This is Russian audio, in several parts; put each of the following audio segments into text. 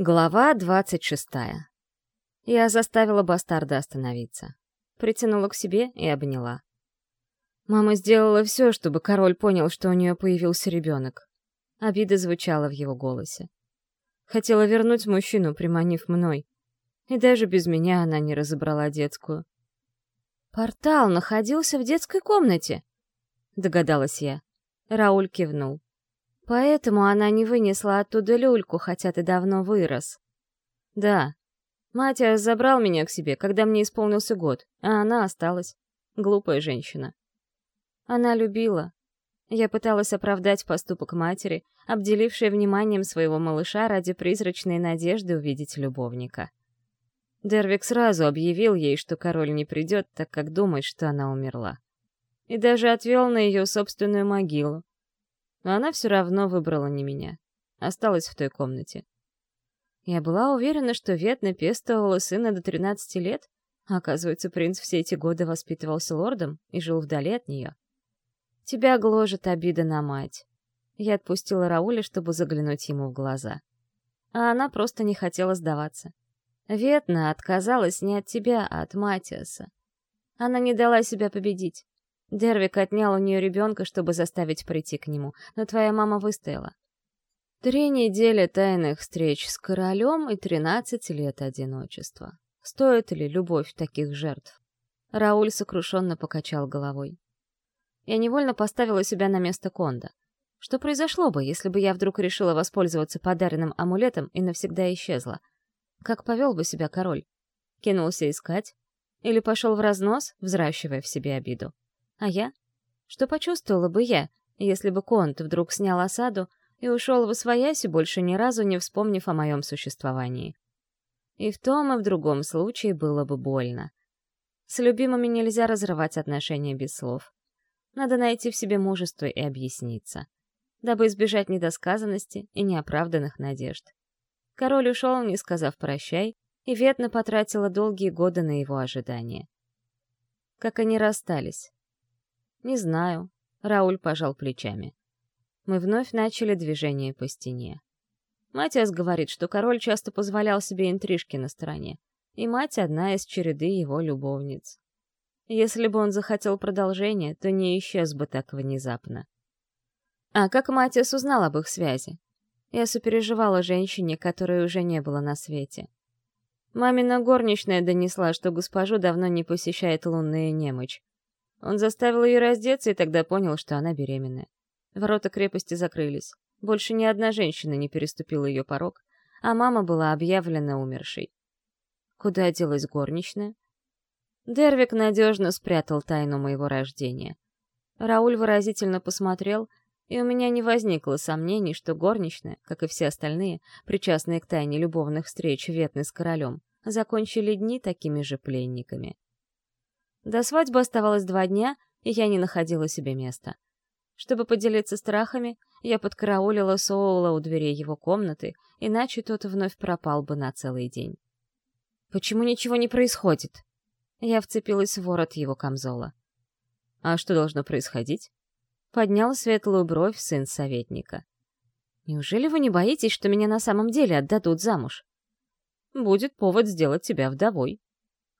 Глава двадцать шестая. Я заставила бастарда остановиться. Притянула к себе и обняла. Мама сделала все, чтобы король понял, что у нее появился ребенок. Обида звучала в его голосе. Хотела вернуть мужчину, приманив мной. И даже без меня она не разобрала детскую. «Портал находился в детской комнате», — догадалась я. Рауль кивнул. Поэтому она не вынесла оттуда люльку, хотя ты давно вырос. Да. Матя забрал меня к себе, когда мне исполнился год, а она осталась. Глупая женщина. Она любила. Я пыталась оправдать поступок матери, обделившей вниманием своего малыша ради призрачной надежды увидеть любовника. Дервик сразу объявил ей, что король не придет, так как думает, что она умерла. И даже отвел на ее собственную могилу, но она все равно выбрала не меня. Осталась в той комнате. Я была уверена, что Ветна пестовала сына до 13 лет, а оказывается, принц все эти годы воспитывался лордом и жил вдали от нее. Тебя гложет обида на мать. Я отпустила Рауля, чтобы заглянуть ему в глаза. А она просто не хотела сдаваться. Ветна отказалась не от тебя, а от Матиаса. Она не дала себя победить. Дервик отнял у нее ребенка, чтобы заставить прийти к нему, но твоя мама выстояла. Три недели тайных встреч с королем и тринадцать лет одиночества. Стоит ли любовь таких жертв? Рауль сокрушенно покачал головой. Я невольно поставила себя на место Конда. Что произошло бы, если бы я вдруг решила воспользоваться подаренным амулетом и навсегда исчезла? Как повел бы себя король? Кинулся искать? Или пошел в разнос, взращивая в себе обиду? А я? Что почувствовала бы я, если бы Конт вдруг снял осаду и ушел в освоясь, больше ни разу не вспомнив о моем существовании? И в том, и в другом случае было бы больно. С любимыми нельзя разрывать отношения без слов. Надо найти в себе мужество и объясниться, дабы избежать недосказанности и неоправданных надежд. Король ушел, не сказав прощай, и Ветна потратила долгие годы на его ожидание. Как они расстались, «Не знаю», — Рауль пожал плечами. Мы вновь начали движение по стене. Матиас говорит, что король часто позволял себе интрижки на стороне, и мать — одна из череды его любовниц. Если бы он захотел продолжения, то не исчез бы так внезапно. А как Матиас узнал об их связи? Я сопереживала женщине, которой уже не было на свете. Мамина горничная донесла, что госпожу давно не посещает лунная немочь, он заставил ее раздеться и тогда понял, что она беременная. Ворота крепости закрылись. Больше ни одна женщина не переступила ее порог, а мама была объявлена умершей. Куда делась горничная? Дервик надежно спрятал тайну моего рождения. Рауль выразительно посмотрел, и у меня не возникло сомнений, что горничная, как и все остальные, причастные к тайне любовных встреч Ветны с королем, закончили дни такими же пленниками. До свадьбы оставалось два дня, и я не находила себе места. Чтобы поделиться страхами, я подкараулила Соула у дверей его комнаты, иначе тот вновь пропал бы на целый день. «Почему ничего не происходит?» Я вцепилась в ворот его камзола. «А что должно происходить?» Поднял светлую бровь сын советника. «Неужели вы не боитесь, что меня на самом деле отдадут замуж?» «Будет повод сделать тебя вдовой»,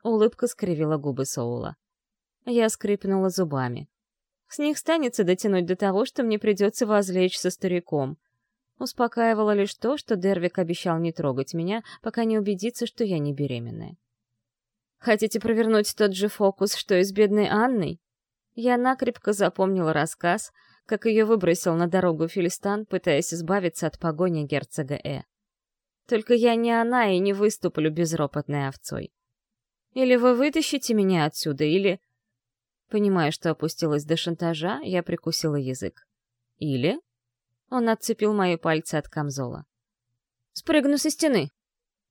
Улыбка скривила губы Соула. Я скрипнула зубами. С них станется дотянуть до того, что мне придется возлечь со стариком. Успокаивало лишь то, что Дервик обещал не трогать меня, пока не убедится, что я не беременная. Хотите провернуть тот же фокус, что и с бедной Анной? Я накрепко запомнила рассказ, как ее выбросил на дорогу Филистан, пытаясь избавиться от погони герцога Э. Только я не она и не выступлю безропотной овцой. Или вы вытащите меня отсюда, или...» Понимая, что опустилась до шантажа, я прикусила язык. «Или...» Он отцепил мои пальцы от камзола. «Спрыгну со стены!»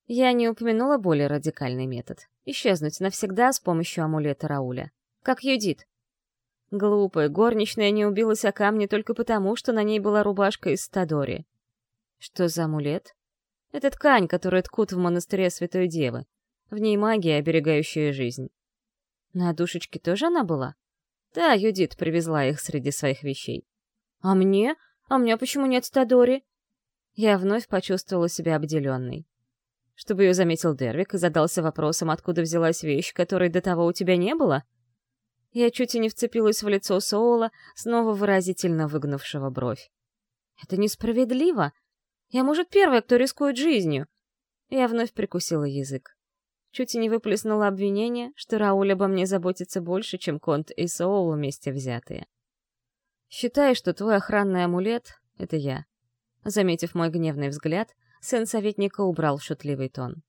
Я не упомянула более радикальный метод. Исчезнуть навсегда с помощью амулета Рауля. Как Юдит. Глупая горничная не убилась о камне только потому, что на ней была рубашка из Стадори. Что за амулет? Это ткань, которую ткут в монастыре Святой Девы. В ней магия, оберегающая жизнь. На душечке тоже она была? Да, Юдит привезла их среди своих вещей. А мне? А мне почему нет Стадори? Я вновь почувствовала себя обделенной. Чтобы ее заметил Дервик и задался вопросом, откуда взялась вещь, которой до того у тебя не было? Я чуть и не вцепилась в лицо Соула, снова выразительно выгнувшего бровь. Это несправедливо. Я, может, первая, кто рискует жизнью. Я вновь прикусила язык. Чуть и не выплеснула обвинение, что Рауль обо мне заботится больше, чем Конт и Соул вместе взятые. Считай, что твой охранный амулет — это я. Заметив мой гневный взгляд, сын советника убрал шутливый тон.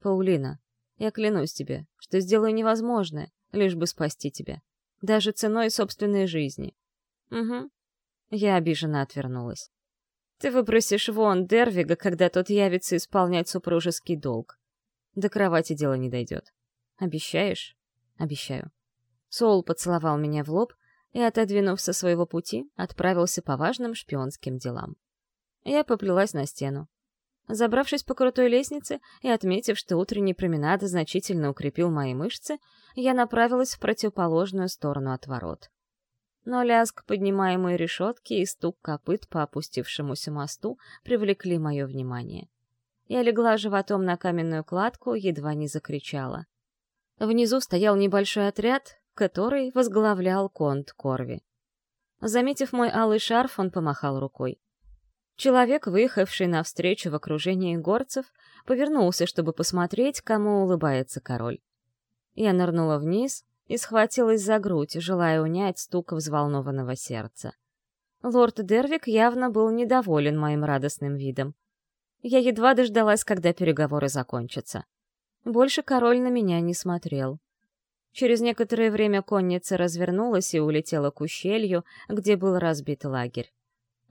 «Паулина, я клянусь тебе, что сделаю невозможное, лишь бы спасти тебя. Даже ценой собственной жизни». «Угу». Я обиженно отвернулась. «Ты выбросишь вон Дервига, когда тот явится исполнять супружеский долг. До кровати дело не дойдет. Обещаешь?» «Обещаю». Соул поцеловал меня в лоб и, отодвинув со своего пути, отправился по важным шпионским делам. Я поплелась на стену. Забравшись по крутой лестнице и отметив, что утренний променад значительно укрепил мои мышцы, я направилась в противоположную сторону от ворот. Но лязг поднимаемой решетки и стук копыт по опустившемуся мосту привлекли мое внимание. Я легла животом на каменную кладку, едва не закричала. Внизу стоял небольшой отряд, который возглавлял конт Корви. Заметив мой алый шарф, он помахал рукой. Человек, выехавший навстречу в окружении горцев, повернулся, чтобы посмотреть, кому улыбается король. Я нырнула вниз и схватилась за грудь, желая унять стук взволнованного сердца. Лорд Дервик явно был недоволен моим радостным видом. Я едва дождалась, когда переговоры закончатся. Больше король на меня не смотрел. Через некоторое время конница развернулась и улетела к ущелью, где был разбит лагерь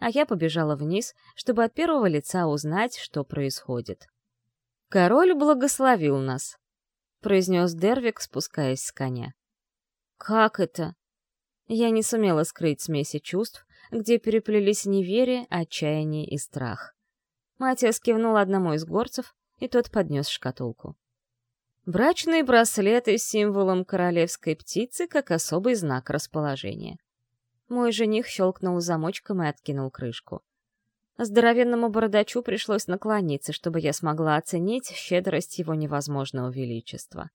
а я побежала вниз, чтобы от первого лица узнать, что происходит. «Король благословил нас», — произнес Дервик, спускаясь с коня. «Как это?» Я не сумела скрыть смеси чувств, где переплелись неверие, отчаяние и страх. Матиас кивнул одному из горцев, и тот поднес шкатулку. Брачные браслеты с символом королевской птицы как особый знак расположения. Мой жених щелкнул замочком и откинул крышку. Здоровенному бородачу пришлось наклониться, чтобы я смогла оценить щедрость его невозможного величества.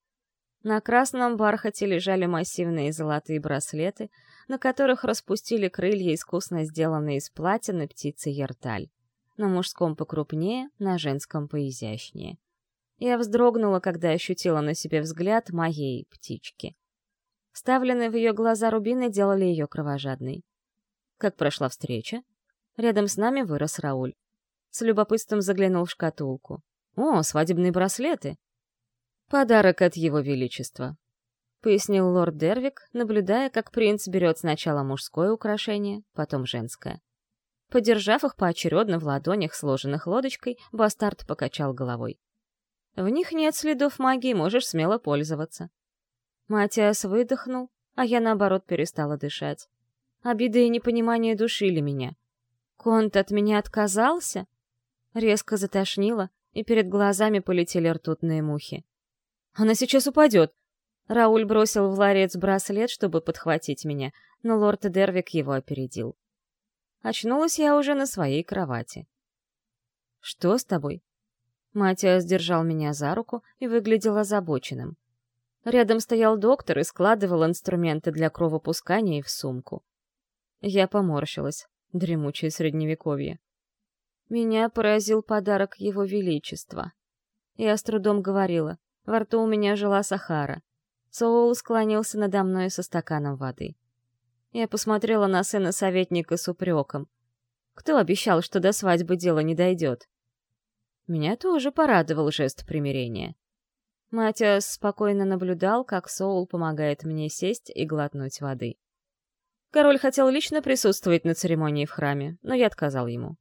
На красном бархате лежали массивные золотые браслеты, на которых распустили крылья, искусно сделанные из платины птицы Ерталь. На мужском покрупнее, на женском поизящнее. Я вздрогнула, когда ощутила на себе взгляд моей птички. Вставленные в ее глаза рубины делали ее кровожадной. Как прошла встреча? Рядом с нами вырос Рауль. С любопытством заглянул в шкатулку. «О, свадебные браслеты!» «Подарок от его величества», — пояснил лорд Дервик, наблюдая, как принц берет сначала мужское украшение, потом женское. Подержав их поочередно в ладонях, сложенных лодочкой, бастард покачал головой. «В них нет следов магии, можешь смело пользоваться. Матиас выдохнул, а я, наоборот, перестала дышать. Обиды и непонимание душили меня. Конт от меня отказался? Резко затошнило, и перед глазами полетели ртутные мухи. «Она сейчас упадет!» Рауль бросил в ларец браслет, чтобы подхватить меня, но лорд Дервик его опередил. Очнулась я уже на своей кровати. «Что с тобой?» Матиас держал меня за руку и выглядел озабоченным. Рядом стоял доктор и складывал инструменты для кровопускания в сумку. Я поморщилась. Дремучее средневековье. Меня поразил подарок его величества. Я с трудом говорила. Во рту у меня жила Сахара. Соул склонился надо мной со стаканом воды. Я посмотрела на сына советника с упреком. Кто обещал, что до свадьбы дело не дойдет? Меня тоже порадовал жест примирения. Матиас спокойно наблюдал, как Соул помогает мне сесть и глотнуть воды. Король хотел лично присутствовать на церемонии в храме, но я отказал ему.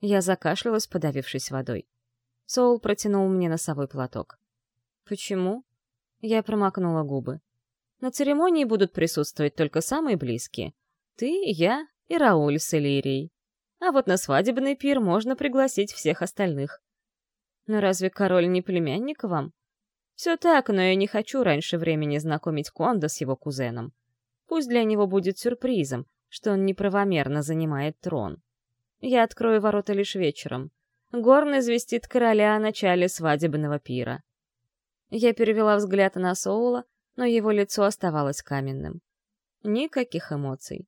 Я закашлялась, подавившись водой. Соул протянул мне носовой платок. «Почему?» Я промокнула губы. «На церемонии будут присутствовать только самые близкие. Ты, я и Рауль с Элирией. А вот на свадебный пир можно пригласить всех остальных. Но разве король не племянник вам?» Все так, но я не хочу раньше времени знакомить Конда с его кузеном. Пусть для него будет сюрпризом, что он неправомерно занимает трон. Я открою ворота лишь вечером. Горн известит короля о начале свадебного пира. Я перевела взгляд на Соула, но его лицо оставалось каменным. Никаких эмоций.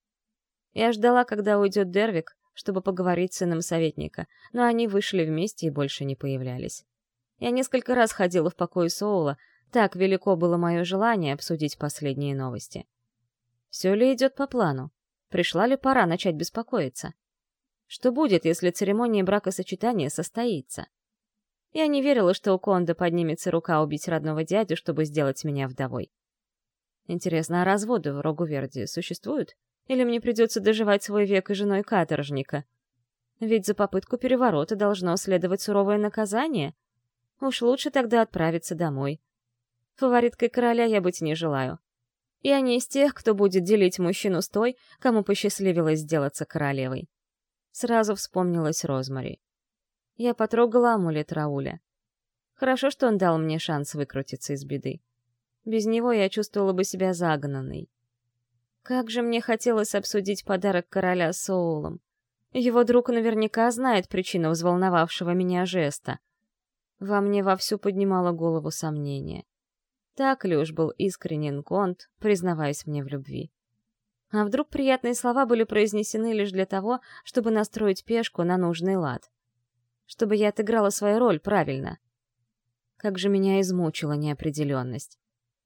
Я ждала, когда уйдет Дервик, чтобы поговорить с сыном советника, но они вышли вместе и больше не появлялись. Я несколько раз ходила в покой Соула, так велико было мое желание обсудить последние новости. Все ли идет по плану? Пришла ли пора начать беспокоиться? Что будет, если церемония бракосочетания состоится? Я не верила, что у Конда поднимется рука убить родного дядю, чтобы сделать меня вдовой. Интересно, а разводы в Рогуверде существуют? Или мне придется доживать свой век и женой каторжника? Ведь за попытку переворота должно следовать суровое наказание. Уж лучше тогда отправиться домой. Фавориткой короля я быть не желаю. Я не из тех, кто будет делить мужчину с той, кому посчастливилось сделаться королевой. Сразу вспомнилась Розмари. Я потрогала амулет Рауля. Хорошо, что он дал мне шанс выкрутиться из беды. Без него я чувствовала бы себя загнанной. Как же мне хотелось обсудить подарок короля Соулом. Его друг наверняка знает причину взволновавшего меня жеста. Во мне вовсю поднимало голову сомнение. Так ли уж был искренен Конт, признаваясь мне в любви? А вдруг приятные слова были произнесены лишь для того, чтобы настроить пешку на нужный лад? Чтобы я отыграла свою роль правильно? Как же меня измучила неопределенность.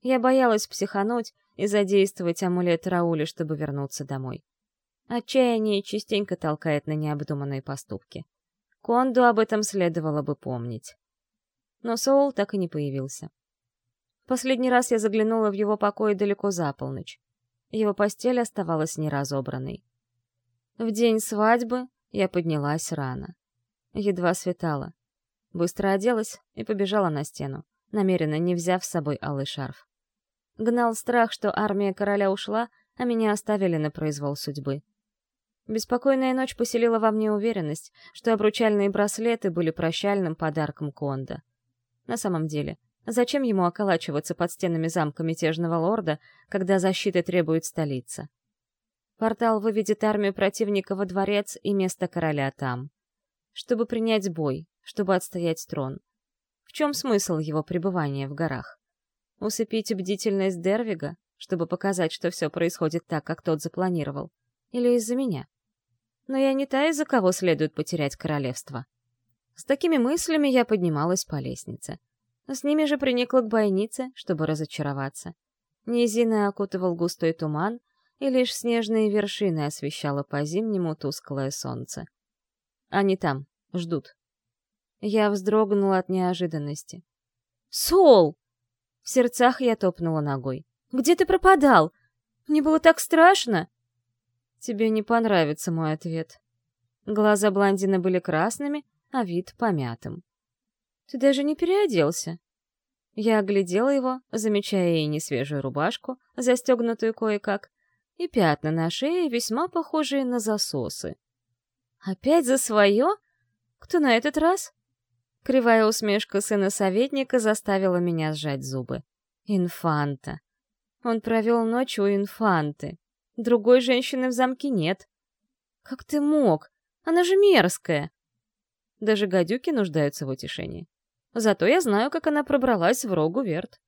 Я боялась психануть и задействовать амулет Рауля, чтобы вернуться домой. Отчаяние частенько толкает на необдуманные поступки. Конду об этом следовало бы помнить. Но Соул так и не появился. Последний раз я заглянула в его покой далеко за полночь. Его постель оставалась неразобранной. В день свадьбы я поднялась рано. Едва светало. Быстро оделась и побежала на стену, намеренно не взяв с собой алый шарф. Гнал страх, что армия короля ушла, а меня оставили на произвол судьбы. Беспокойная ночь поселила во мне уверенность, что обручальные браслеты были прощальным подарком Конда. На самом деле, зачем ему околачиваться под стенами замка мятежного лорда, когда защиты требует столица? Портал выведет армию противника во дворец и место короля там. Чтобы принять бой, чтобы отстоять трон. В чем смысл его пребывания в горах? Усыпить бдительность Дервига, чтобы показать, что все происходит так, как тот запланировал? Или из-за меня? Но я не та, из-за кого следует потерять королевство. С такими мыслями я поднималась по лестнице. С ними же приникла к бойнице, чтобы разочароваться. Низины окутывал густой туман, и лишь снежные вершины освещало по-зимнему тусклое солнце. Они там, ждут. Я вздрогнула от неожиданности. «Сол!» В сердцах я топнула ногой. «Где ты пропадал? Мне было так страшно!» «Тебе не понравится мой ответ». Глаза блондина были красными, а вид помятым. «Ты даже не переоделся». Я оглядела его, замечая и несвежую рубашку, застегнутую кое-как, и пятна на шее, весьма похожие на засосы. «Опять за свое? Кто на этот раз?» Кривая усмешка сына советника заставила меня сжать зубы. Инфанта. Он провел ночь у инфанты. Другой женщины в замке нет. Как ты мог? Она же мерзкая. Даже гадюки нуждаются в утешении. Зато я знаю, как она пробралась в Рогу Верт.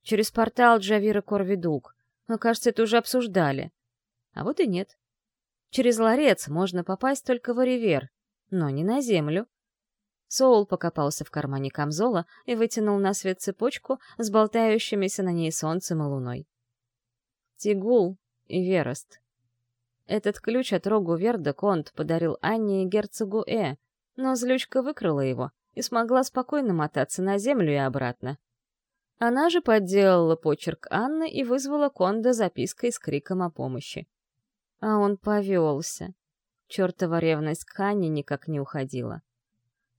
Через портал Джавира Корвидук. Но, кажется, это уже обсуждали. А вот и нет. Через ларец можно попасть только в Оривер, но не на землю. Соул покопался в кармане камзола и вытянул на свет цепочку с болтающимися на ней солнцем и луной. Тигул и Верост. Этот ключ от рогу Верда Конт подарил Анне и герцогу Э, но злючка выкрала его и смогла спокойно мотаться на землю и обратно. Она же подделала почерк Анны и вызвала Конда запиской с криком о помощи. А он повелся. Чертова ревность к Анне никак не уходила.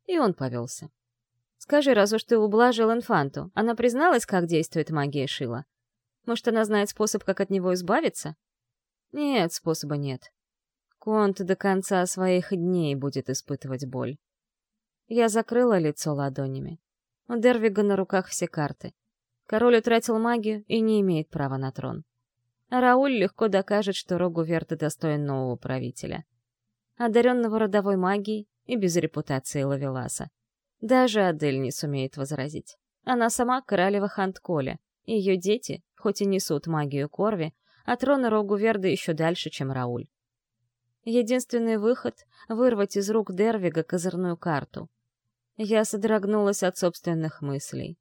И он повелся. «Скажи, раз уж ты ублажил инфанту, она призналась, как действует магия Шила? Может, она знает способ, как от него избавиться?» «Нет, способа нет. Конт до конца своих дней будет испытывать боль». Я закрыла лицо ладонями. У Дервига на руках все карты. Король утратил магию и не имеет права на трон. А Рауль легко докажет, что Рогу Верта достоин нового правителя. Одаренного родовой магией, и без репутации ловеласа. Даже Адель не сумеет возразить. Она сама королева Хантколя, ее дети, хоть и несут магию Корви, а трона Рогуверда еще дальше, чем Рауль. Единственный выход — вырвать из рук Дервига козырную карту. Я содрогнулась от собственных мыслей.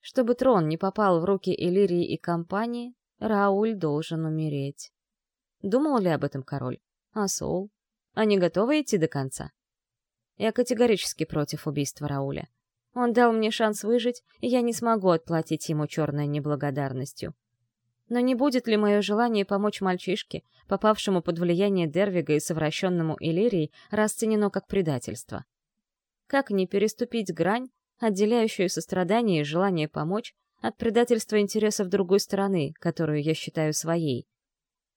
Чтобы трон не попал в руки Элирии и компании, Рауль должен умереть. Думал ли об этом король? А Соул? Они готовы идти до конца? Я категорически против убийства Рауля. Он дал мне шанс выжить, и я не смогу отплатить ему черной неблагодарностью. Но не будет ли мое желание помочь мальчишке, попавшему под влияние Дервига и совращенному Иллирией, расценено как предательство? Как не переступить грань, отделяющую сострадание и желание помочь, от предательства интересов другой стороны, которую я считаю своей?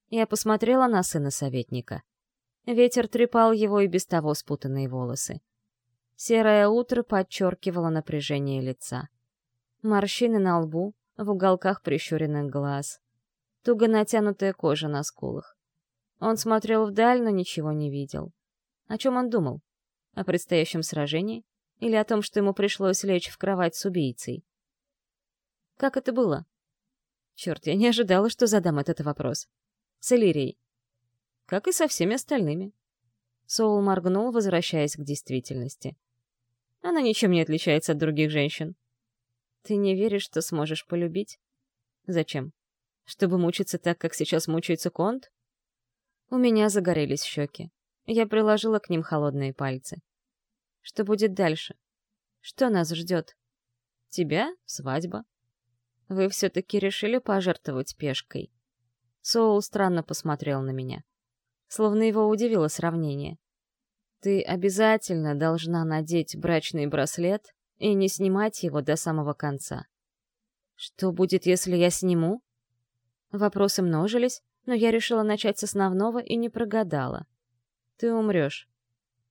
Я посмотрела на сына советника. Ветер трепал его и без того спутанные волосы. Серое утро подчеркивало напряжение лица. Морщины на лбу, в уголках прищуренных глаз. Туго натянутая кожа на скулах. Он смотрел вдаль, но ничего не видел. О чем он думал? О предстоящем сражении? Или о том, что ему пришлось лечь в кровать с убийцей? Как это было? Черт, я не ожидала, что задам этот вопрос. С Элирией. Как и со всеми остальными. Соул моргнул, возвращаясь к действительности. Она ничем не отличается от других женщин. Ты не веришь, что сможешь полюбить? Зачем? Чтобы мучиться так, как сейчас мучается Конт? У меня загорелись щеки. Я приложила к ним холодные пальцы. Что будет дальше? Что нас ждет? Тебя? Свадьба? Вы все-таки решили пожертвовать пешкой? Соул странно посмотрел на меня. Словно его удивило сравнение. Ты обязательно должна надеть брачный браслет и не снимать его до самого конца. Что будет, если я сниму? Вопросы множились, но я решила начать с основного и не прогадала. Ты умрешь.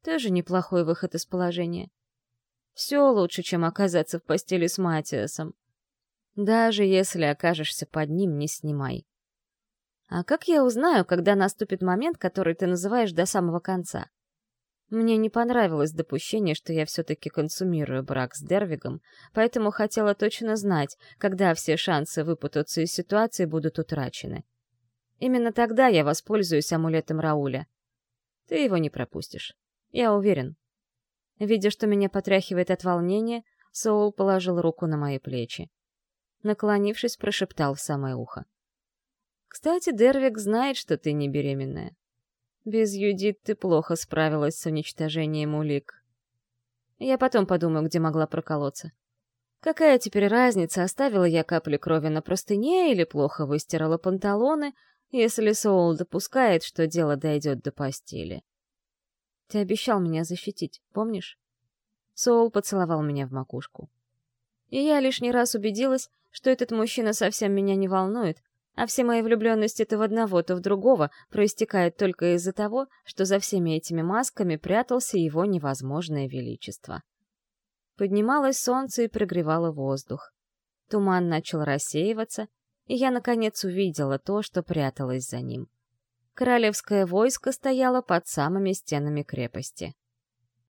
Тоже неплохой выход из положения. Все лучше, чем оказаться в постели с Матиасом. Даже если окажешься под ним, не снимай. А как я узнаю, когда наступит момент, который ты называешь до самого конца? Мне не понравилось допущение, что я все-таки консумирую брак с Дервигом, поэтому хотела точно знать, когда все шансы выпутаться из ситуации будут утрачены. Именно тогда я воспользуюсь амулетом Рауля. Ты его не пропустишь. Я уверен. Видя, что меня потряхивает от волнения, Соул положил руку на мои плечи. Наклонившись, прошептал в самое ухо. «Кстати, Дервик знает, что ты не беременная. Без Юдит ты плохо справилась с уничтожением улик. Я потом подумаю, где могла проколоться. Какая теперь разница, оставила я капли крови на простыне или плохо выстирала панталоны, если Соул допускает, что дело дойдет до постели? Ты обещал меня защитить, помнишь? Соул поцеловал меня в макушку. И я лишний раз убедилась, что этот мужчина совсем меня не волнует, а все мои влюбленности то в одного, то в другого проистекают только из-за того, что за всеми этими масками прятался его невозможное величество. Поднималось солнце и прогревало воздух. Туман начал рассеиваться, и я, наконец, увидела то, что пряталось за ним. Королевское войско стояло под самыми стенами крепости.